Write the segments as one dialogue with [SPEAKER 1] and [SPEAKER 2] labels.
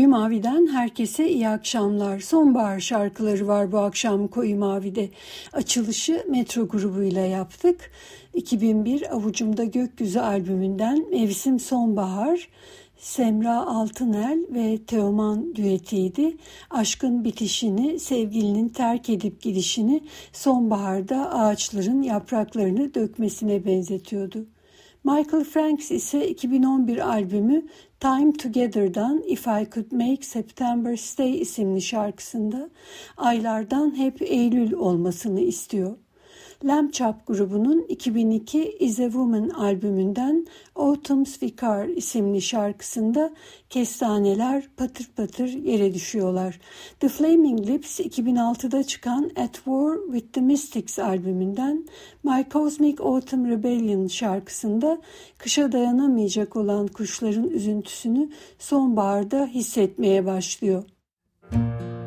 [SPEAKER 1] Koyu Mavi'den herkese iyi akşamlar. Sonbahar şarkıları var bu akşam Koyu Mavi'de. Açılışı Metro grubuyla yaptık. 2001 Avucumda Gökyüzü albümünden Mevsim Sonbahar, Semra Altınel ve Teoman düetiydi. Aşkın bitişini, sevgilinin terk edip gidişini sonbaharda ağaçların yapraklarını dökmesine benzetiyordu. Michael Franks ise 2011 albümü Time Together'dan If I Could Make September Stay isimli şarkısında aylardan hep Eylül olmasını istiyor. Lamb Chop grubunun 2002 Is a Woman albümünden Autumn's Vicar isimli şarkısında kestaneler patır patır yere düşüyorlar. The Flaming Lips 2006'da çıkan At War with the Mystics albümünden My Cosmic Autumn Rebellion şarkısında kışa dayanamayacak olan kuşların üzüntüsünü sonbaharda hissetmeye başlıyor. Müzik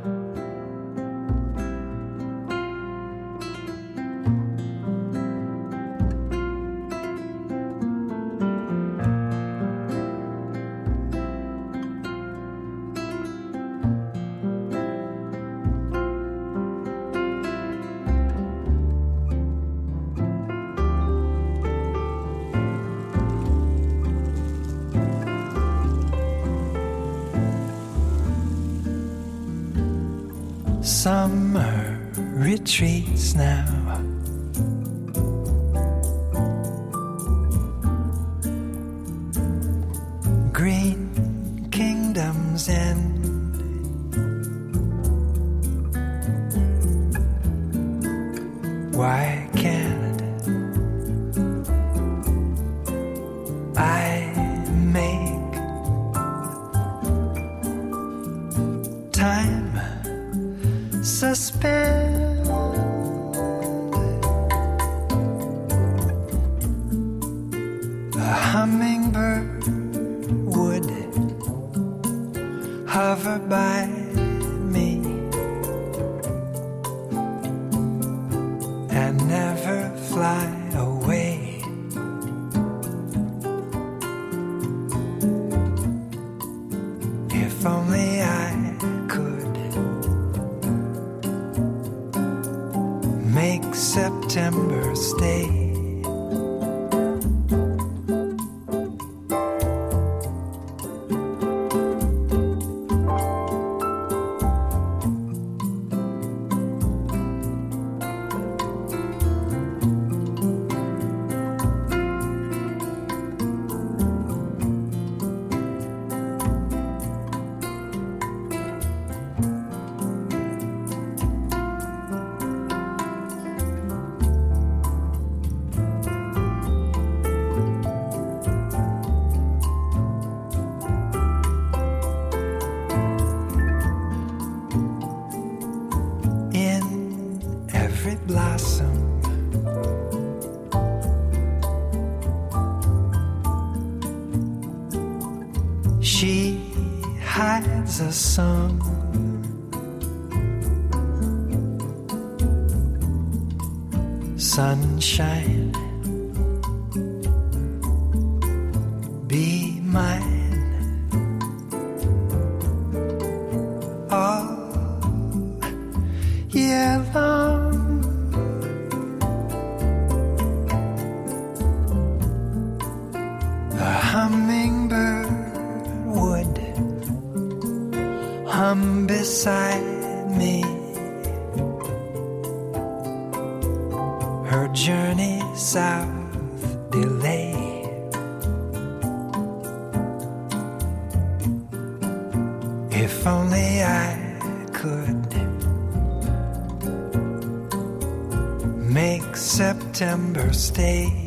[SPEAKER 2] If only
[SPEAKER 3] I could make September stay.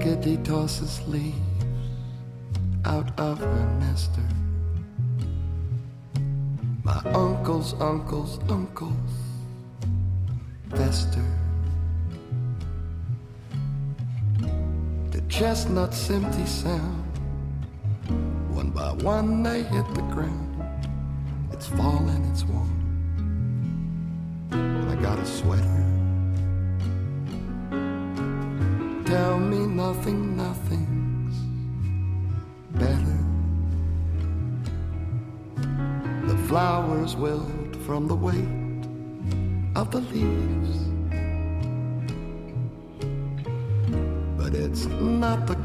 [SPEAKER 4] Chickadee tosses leaves out of her nester. My uncle's uncle's uncle's fester. The chestnuts empty sound. One by one they hit the ground. It's fall and it's warm. I got a sweater. Tell me nothing, nothing's better. The flowers wilt from the weight of the leaves. But it's not the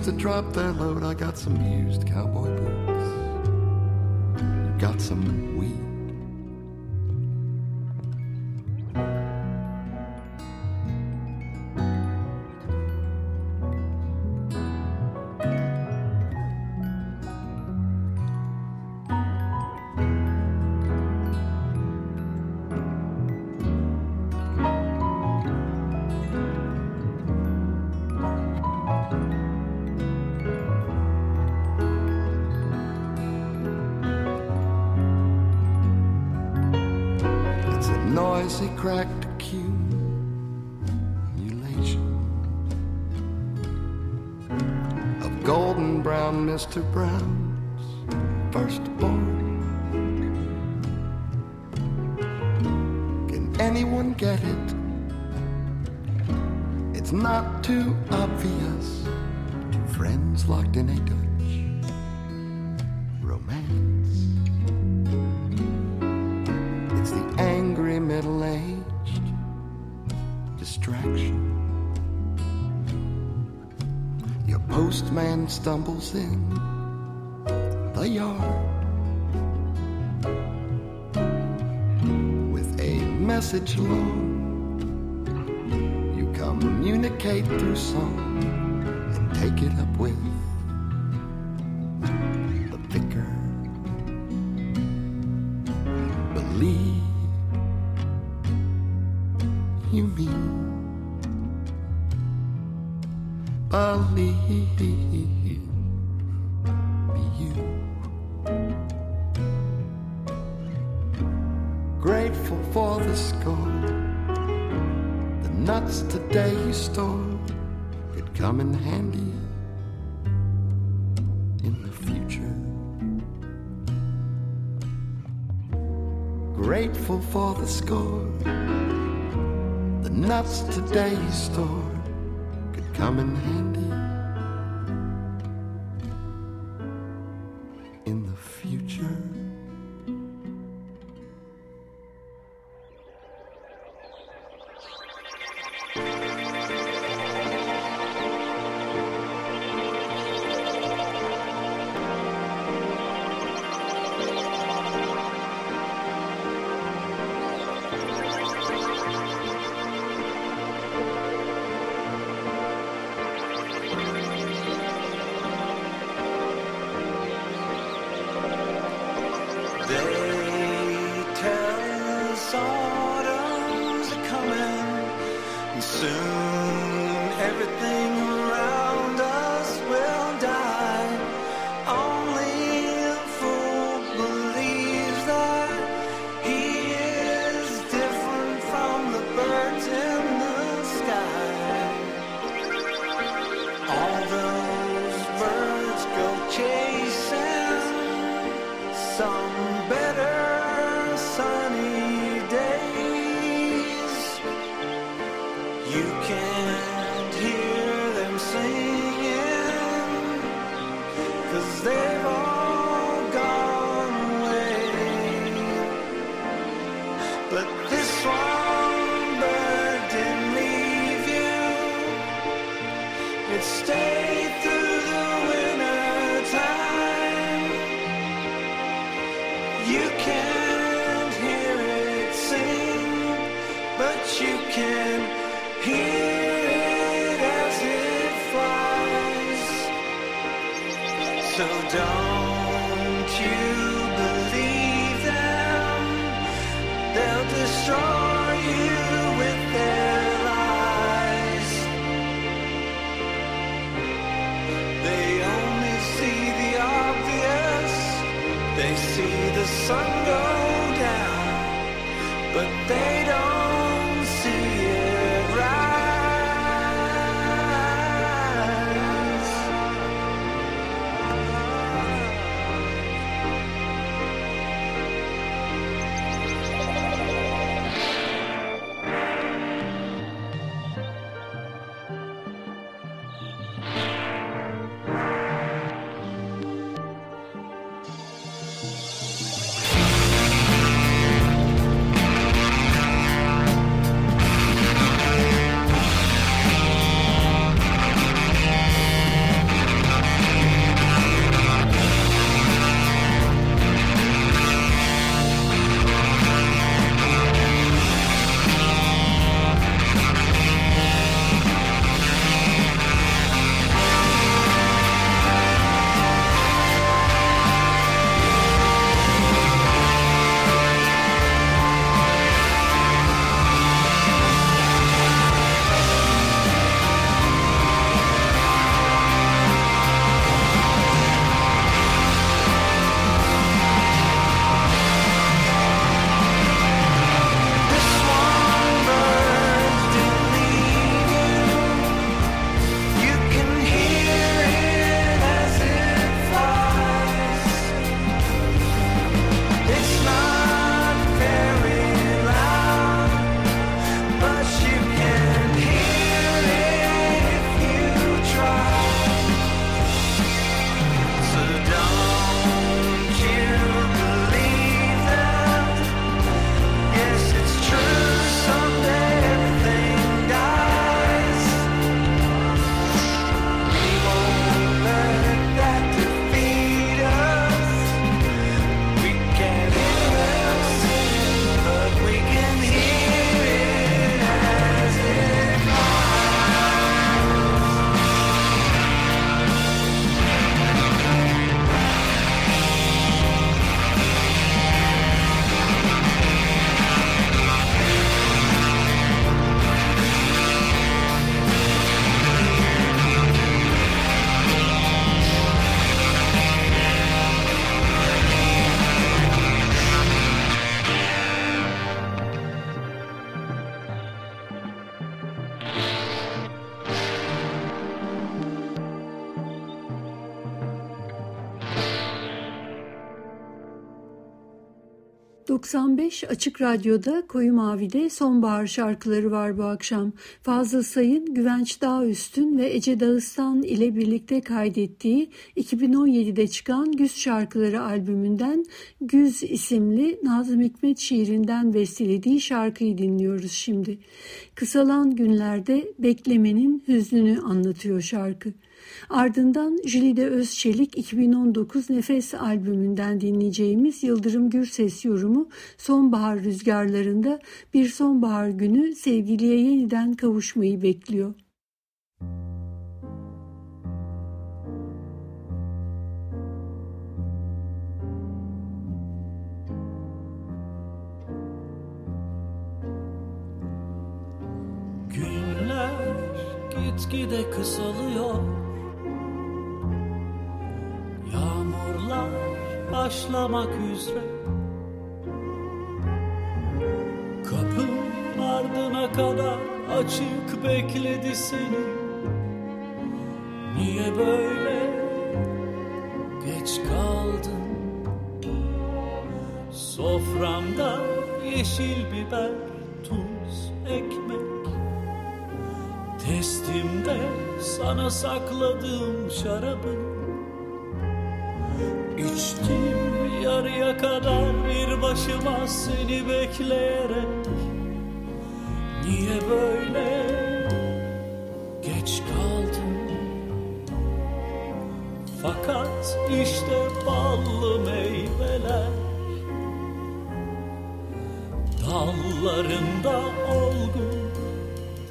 [SPEAKER 4] to drop their load. I got some used cowboy boots. Got some weed. Stumbles in the yard with a message long. You communicate through song and take it up with the vicar. Believe you mean believe. for the score.
[SPEAKER 5] The nuts today you store could come in handy in the future. Grateful for the score. The nuts today you store could come in handy.
[SPEAKER 1] Açık Radyo'da Koyu Mavi'de sonbahar şarkıları var bu akşam. Fazıl Say'ın Güvenç Dağüstün ve Ece Dağıstan ile birlikte kaydettiği 2017'de çıkan Güz Şarkıları albümünden Güz isimli Nazım Hikmet şiirinden bestelediği şarkıyı dinliyoruz şimdi. Kısalan günlerde beklemenin hüznünü anlatıyor şarkı. Ardından Jülide Özçelik 2019 Nefes albümünden dinleyeceğimiz Yıldırım Gürses yorumu sonbahar rüzgarlarında bir sonbahar günü sevgiliye yeniden kavuşmayı bekliyor.
[SPEAKER 6] Günler gitgide kısalıyor Yağmurlar başlamak üzere. Kapı ardına kadar açık bekledi seni. Niye böyle geç kaldın? Soframda yeşil biber, tuz, ekmek. Testimde sana sakladığım şarabın İçtim yarıya kadar bir başıma seni bekleyerek. Niye böyle? Geç kaldın Fakat işte ballı meyveler. Dallarında olgun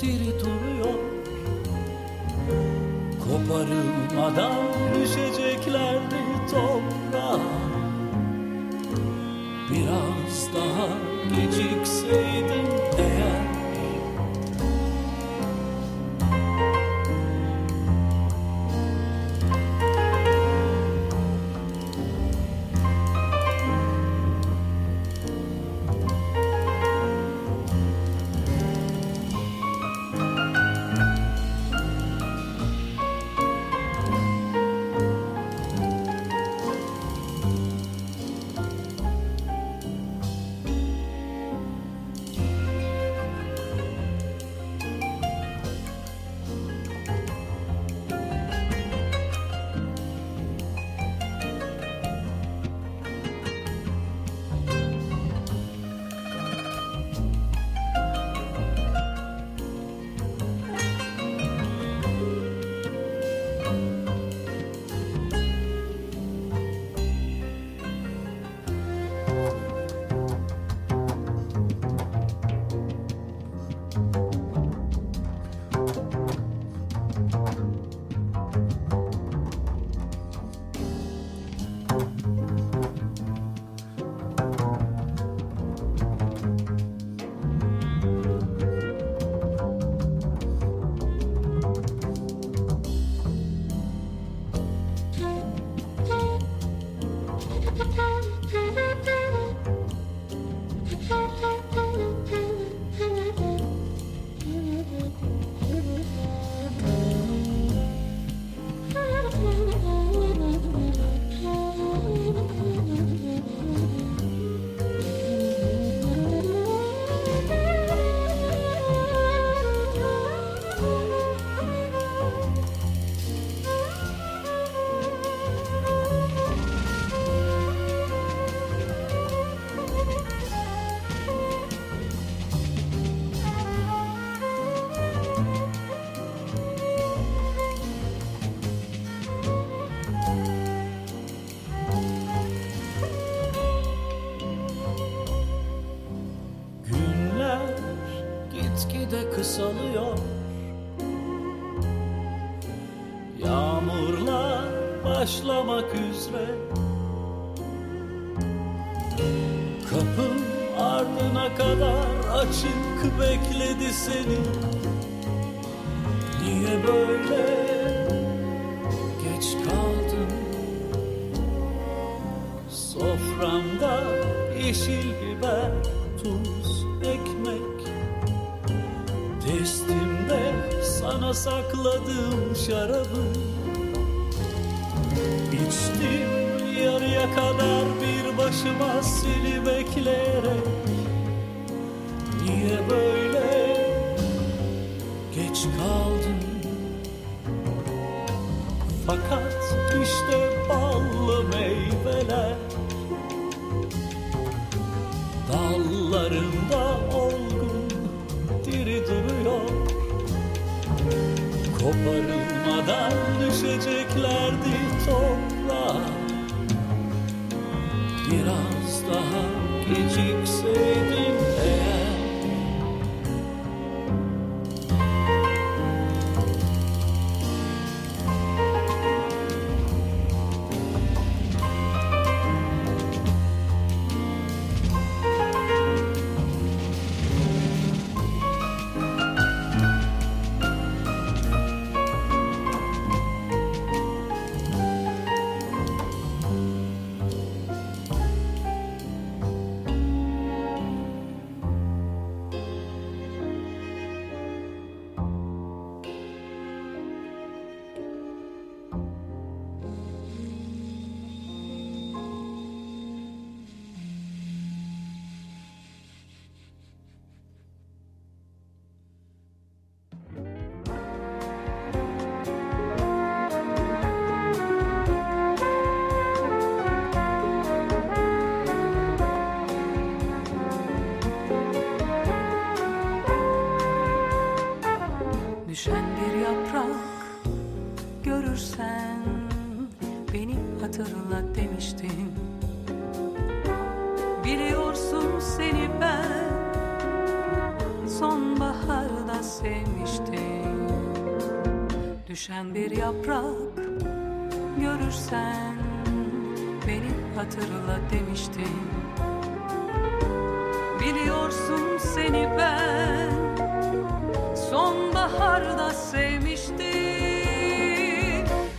[SPEAKER 6] diri duruyor. Koparılmadan düşeceklerdi Biraz daha gecikseydim kısalıyor Yağmurlar başlamak üzere. Kapım ardına kadar açık bekledi seni başıma sili bekleyerek
[SPEAKER 7] Düşen bir yaprak görürsen beni hatırla demiştin Biliyorsun seni ben sonbaharda sevmiştim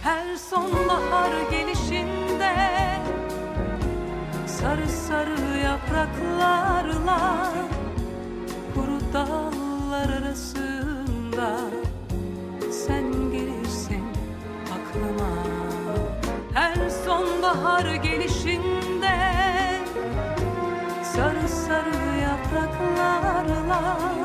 [SPEAKER 7] Her sonbahar gelişinde sarı sarı yapraklarla love.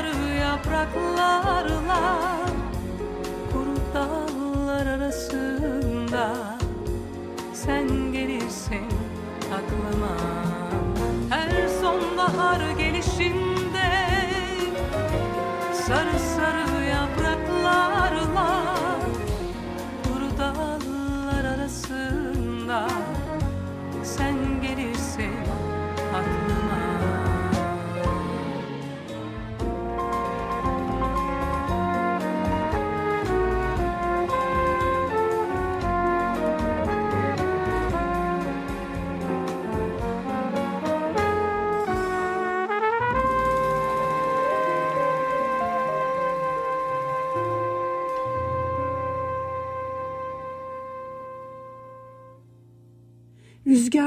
[SPEAKER 7] sarı yapraklarla Kuru dallar arasında Sen gelirsin aklıma. Her sonbahar gelir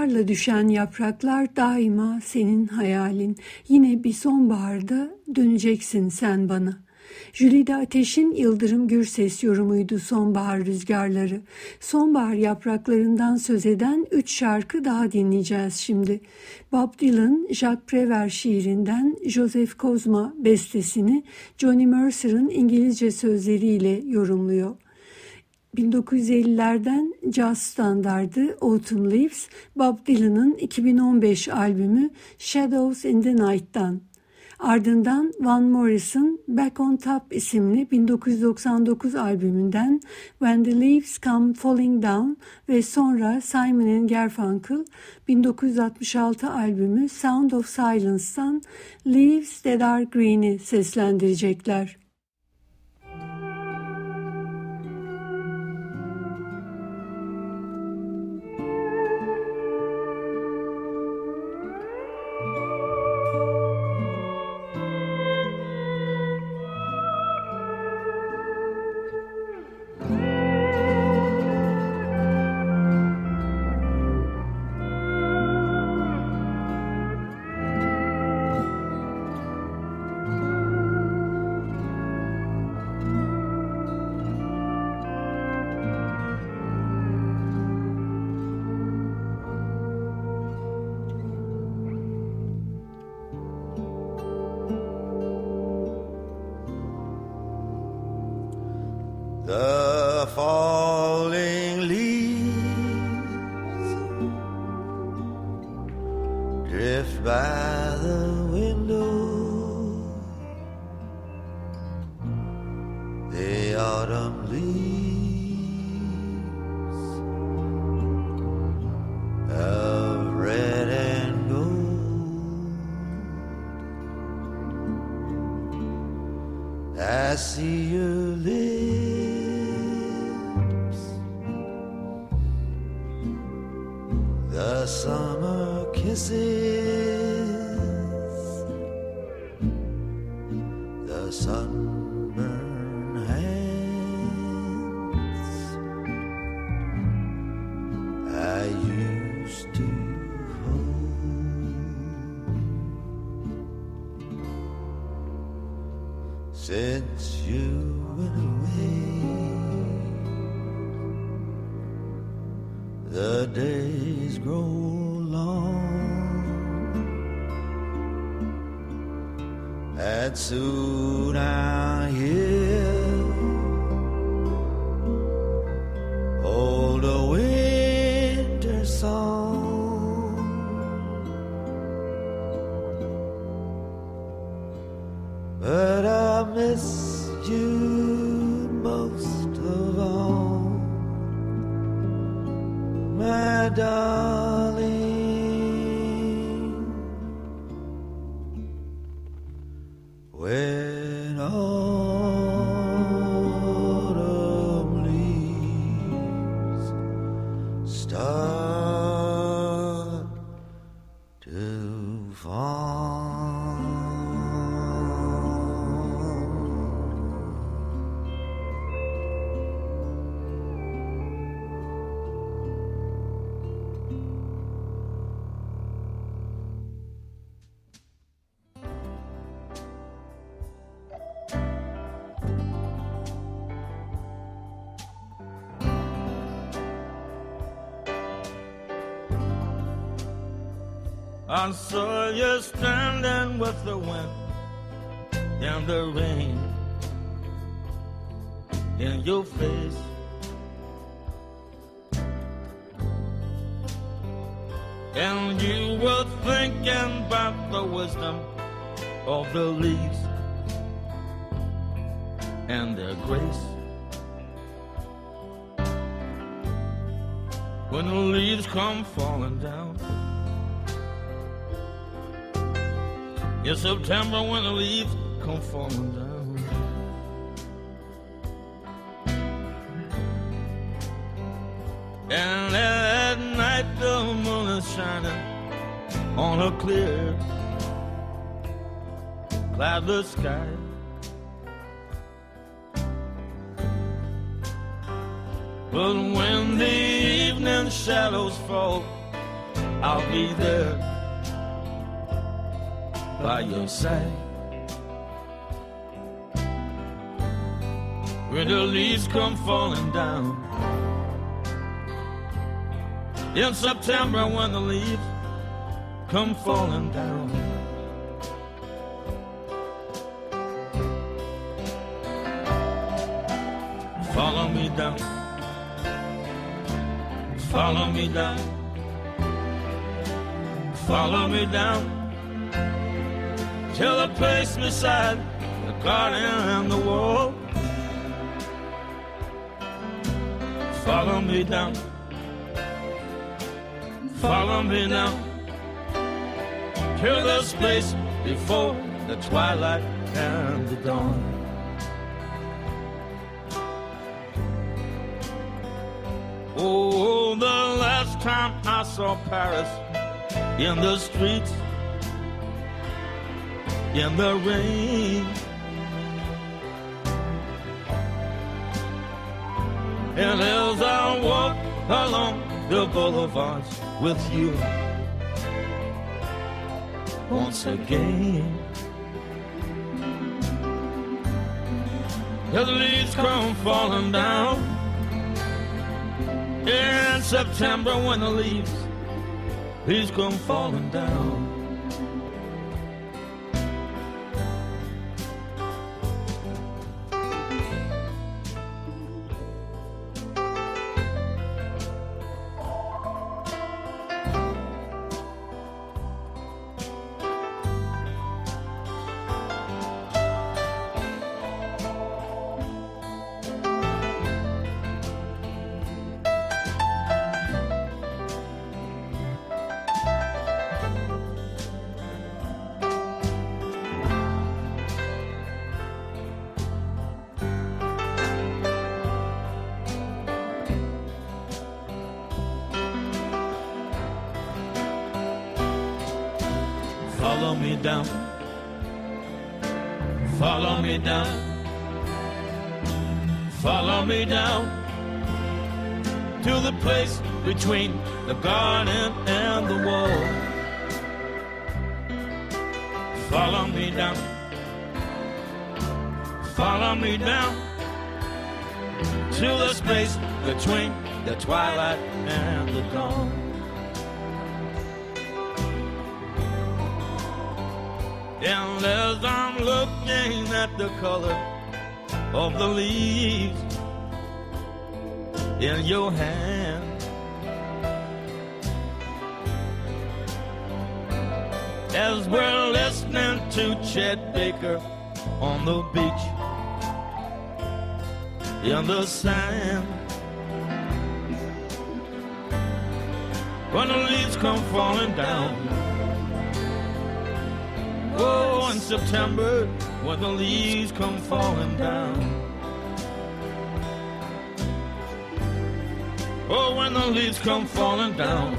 [SPEAKER 1] Rüzgarla düşen yapraklar daima senin hayalin. Yine bir sonbaharda döneceksin sen bana. Jülide Ateş'in Yıldırım Gürses yorumuydu Sonbahar Rüzgarları. Sonbahar yapraklarından söz eden üç şarkı daha dinleyeceğiz şimdi. Bob Dylan, Jacques Prévert şiirinden Joseph Kozma bestesini Johnny Mercer'ın İngilizce sözleriyle yorumluyor. 1950'lerden caz standardı Autumn Leaves, Bob Dylan'ın 2015 albümü Shadows in the Night'tan. Ardından Van Morrison Back on Top isimli 1999 albümünden When the Leaves Come Falling Down ve sonra Simon Garfunkel 1966 albümü Sound of Silence'tan Leaves That Are Green'i seslendirecekler.
[SPEAKER 8] the days grow long, and soon I. In September when the leaves come falling down. And at night the moon is shining on a clear, cloudless sky. But when the evening shadows fall I'll be there by your side. When the leaves come falling down in September, when the leaves come falling down. Follow me down. Follow me down. Follow me down. Till the place beside the garden and the wall. Follow me down. Follow me now. To this place before the twilight and the dawn. Oh, the last time I saw Paris in the streets, in the rain. And as I walk along the boulevards with you once again. The leaves come falling down in September when the leaves, leaves come falling down. Leaves come falling down. Oh, in September, when the leaves come falling down. Oh, when the leaves come falling down.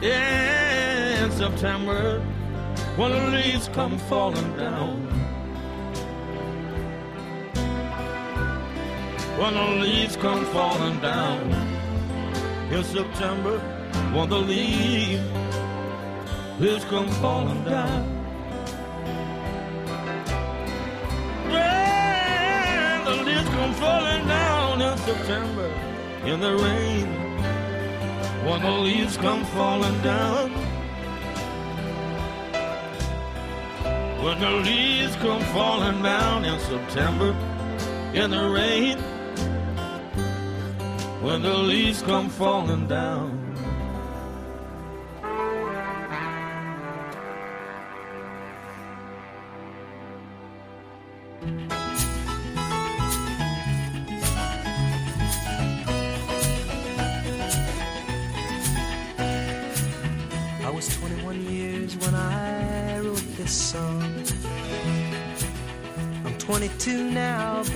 [SPEAKER 8] Yeah, in September, when the leaves come falling down. When the leaves come falling down. In September, when the leaves leaves come falling down. When the leaves come falling down in September in the rain. When the leaves come falling down. When the leaves come falling down in September in the rain. When the leaves come falling down.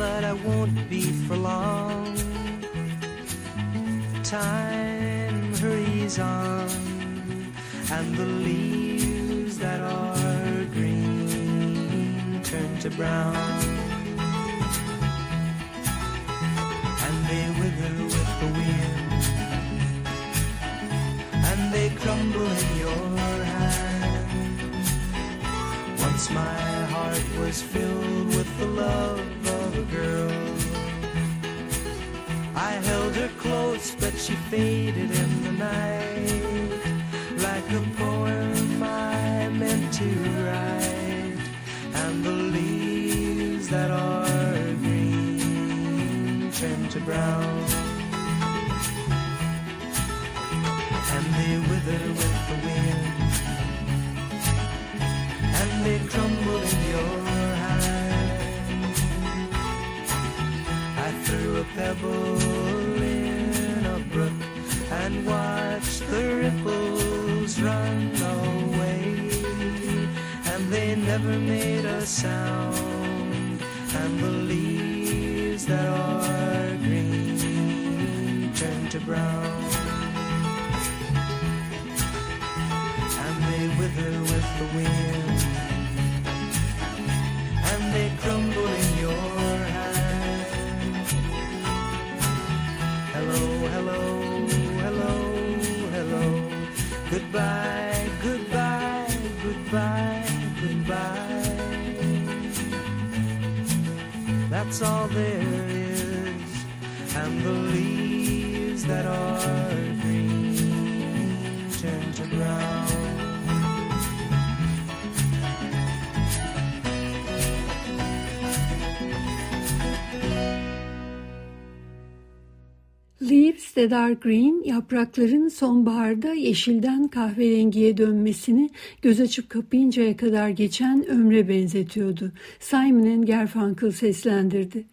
[SPEAKER 9] but I won't be for long. Time hurries on, and the leaves that are green turn to brown. And they wither with the wind, and they crumble in your hand. Once my heart was filled with the love a girl. I held her close, but she faded in the night like a poem I meant to write. And the leaves that are green turn to brown. And they wither with the wind. And they crumble in your pebble in a brook and watched the ripples run away. And they never made a sound. And the leaves that are green turn to brown. And they wither with the wind. Goodbye, goodbye, goodbye, goodbye. That's all there is. And the leaves that are
[SPEAKER 10] Leaves that are green, yaprakların sonbaharda yeşilden kahverengiye dönmesini göz açıp kapayıncaya kadar geçen ömre benzetiyordu. Simon Garfunkel seslendirdi.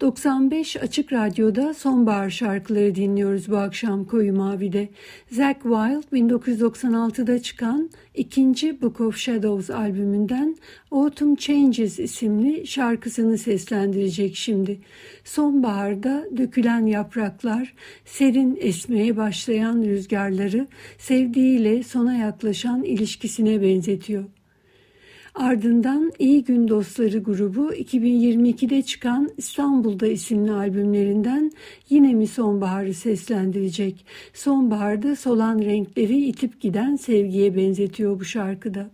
[SPEAKER 10] 95 Açık Radyo'da sonbahar şarkıları dinliyoruz bu akşam Koyu Mavi'de. Zack Wild 1996'da çıkan ikinci Book of Shadows albümünden Autumn Changes isimli şarkısını seslendirecek şimdi. Sonbaharda dökülen yapraklar, serin esmeye başlayan rüzgarları sevdiğiyle sona yaklaşan ilişkisine benzetiyor. Ardından İyi Gün Dostları grubu 2022'de çıkan İstanbul'da isimli albümlerinden yine mi sonbaharı seslendirecek. Sonbaharda solan renkleri itip giden sevgiye benzetiyor bu şarkıda.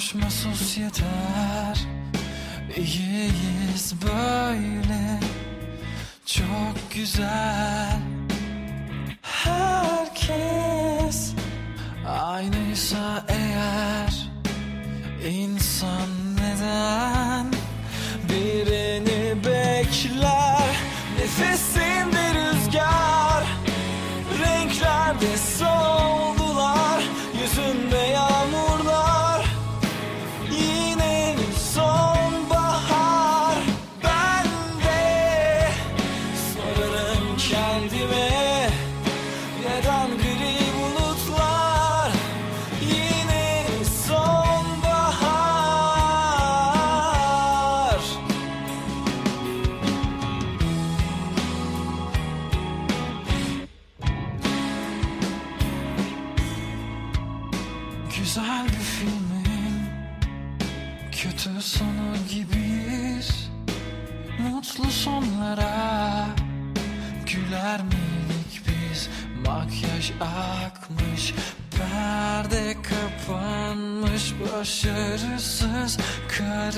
[SPEAKER 11] Konuşmasız yeter. İyiyiz böyle. Çok güzel. Herkes Aynıysa eğer insan neden Birini bekler? Nefesinde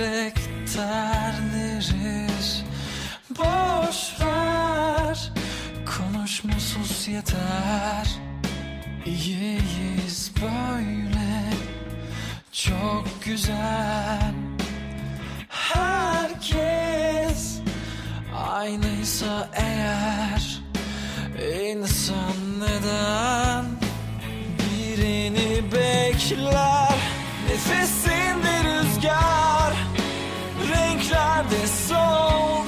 [SPEAKER 11] karakterleriz Boş ver. Konuşmasız yeter. İyiyiz böyle. Çok güzel. Herkes aynıysa eğer insan neden birini bekler? Nefesinde rüzgar this
[SPEAKER 1] song.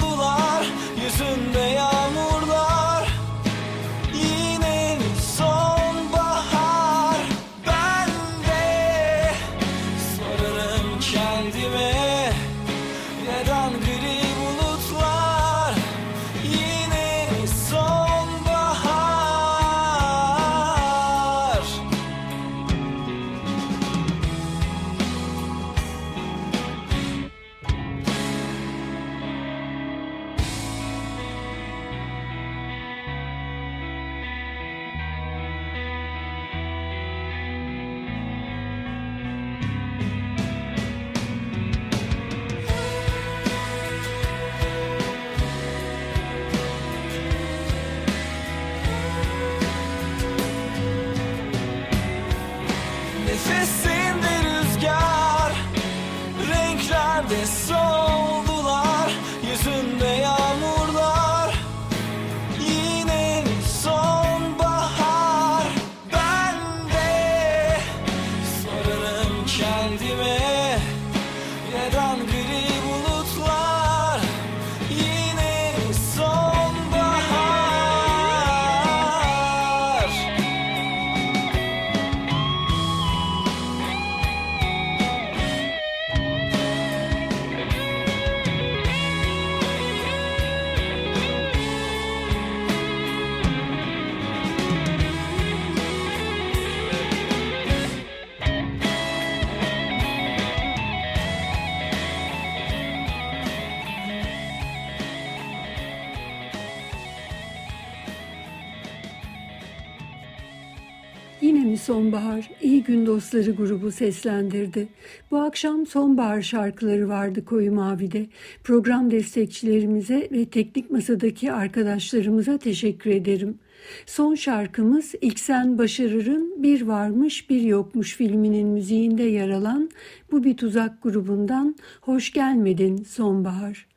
[SPEAKER 1] Mi sonbahar? İyi gün dostları grubu seslendirdi. Bu akşam sonbahar şarkıları vardı Koyu Mavi'de. Program destekçilerimize ve teknik masadaki arkadaşlarımıza teşekkür ederim. Son şarkımız İlksen Başarır'ın Bir Varmış Bir Yokmuş filminin müziğinde yer alan Bu Bir Tuzak grubundan Hoş Gelmedin Sonbahar.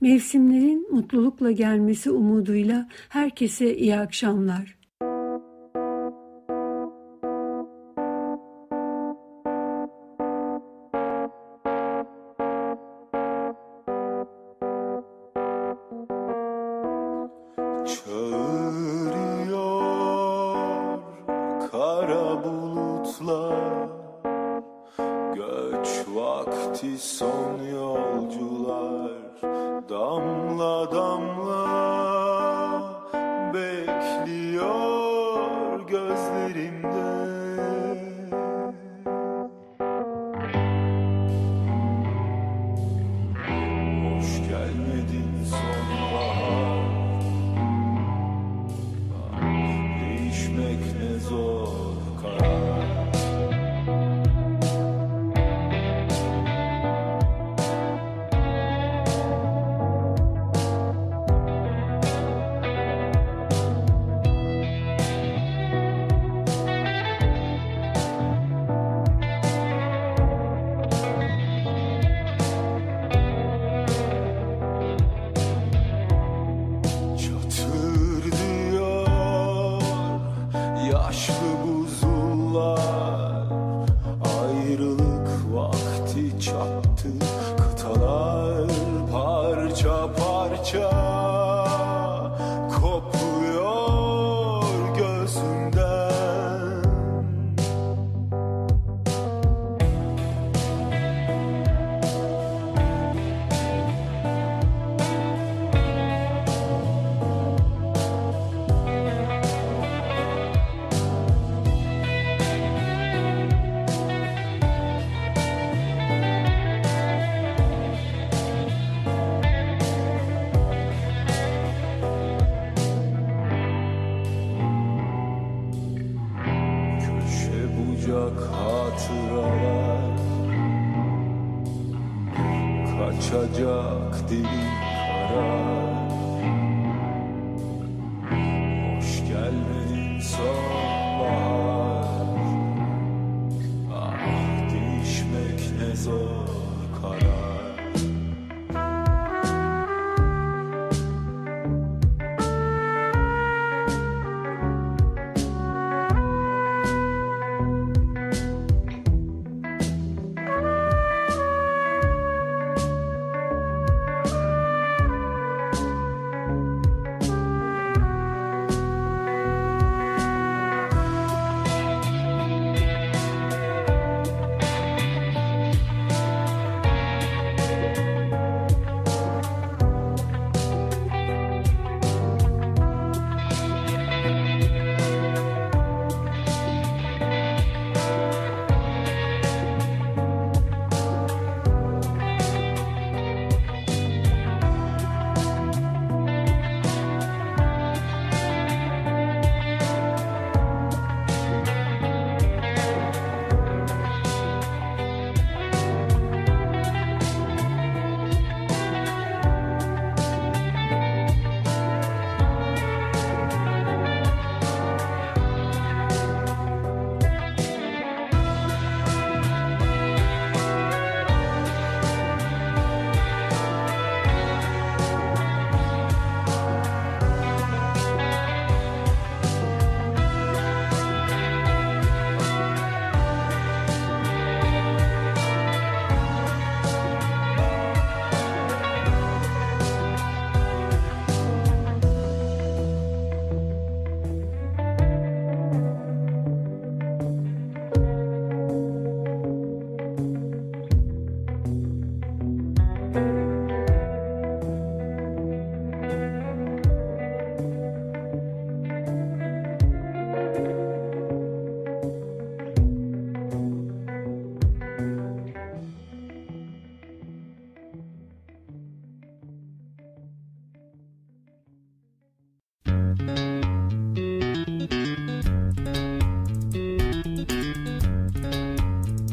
[SPEAKER 1] Mevsimlerin mutlulukla gelmesi umuduyla herkese iyi akşamlar.